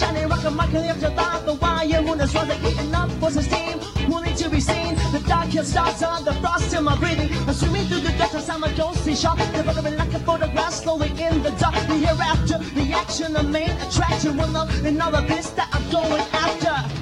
shining rock and Michael after dark, the wire moon is running, heating up for some steam, to be seen. The darkest stars on the frost in my breathing. I'm swimming through the darkness, I'm a ghostly shot, developing like a photograph, slowly in the dark. The hereafter, the action, the main attraction, will love in all of this that I'm going after.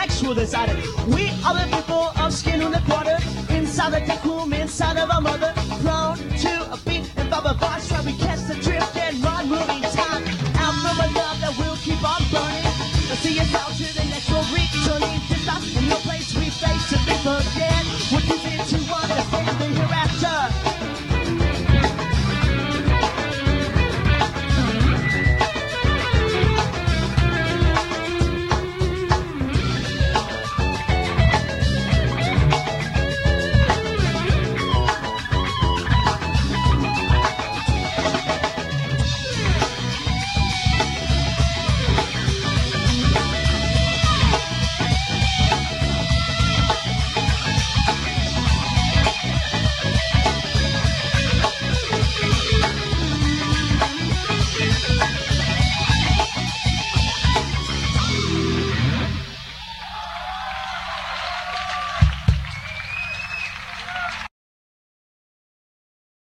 next we'll decide it. We are the people of skin on the quarter, inside the tech inside of our mother, prone to a beat and bubble boss, while we catch the drift and run moving time. Out from a love that will keep on burning, let's see us out to the next world returning, this stop in the place we face to be forget.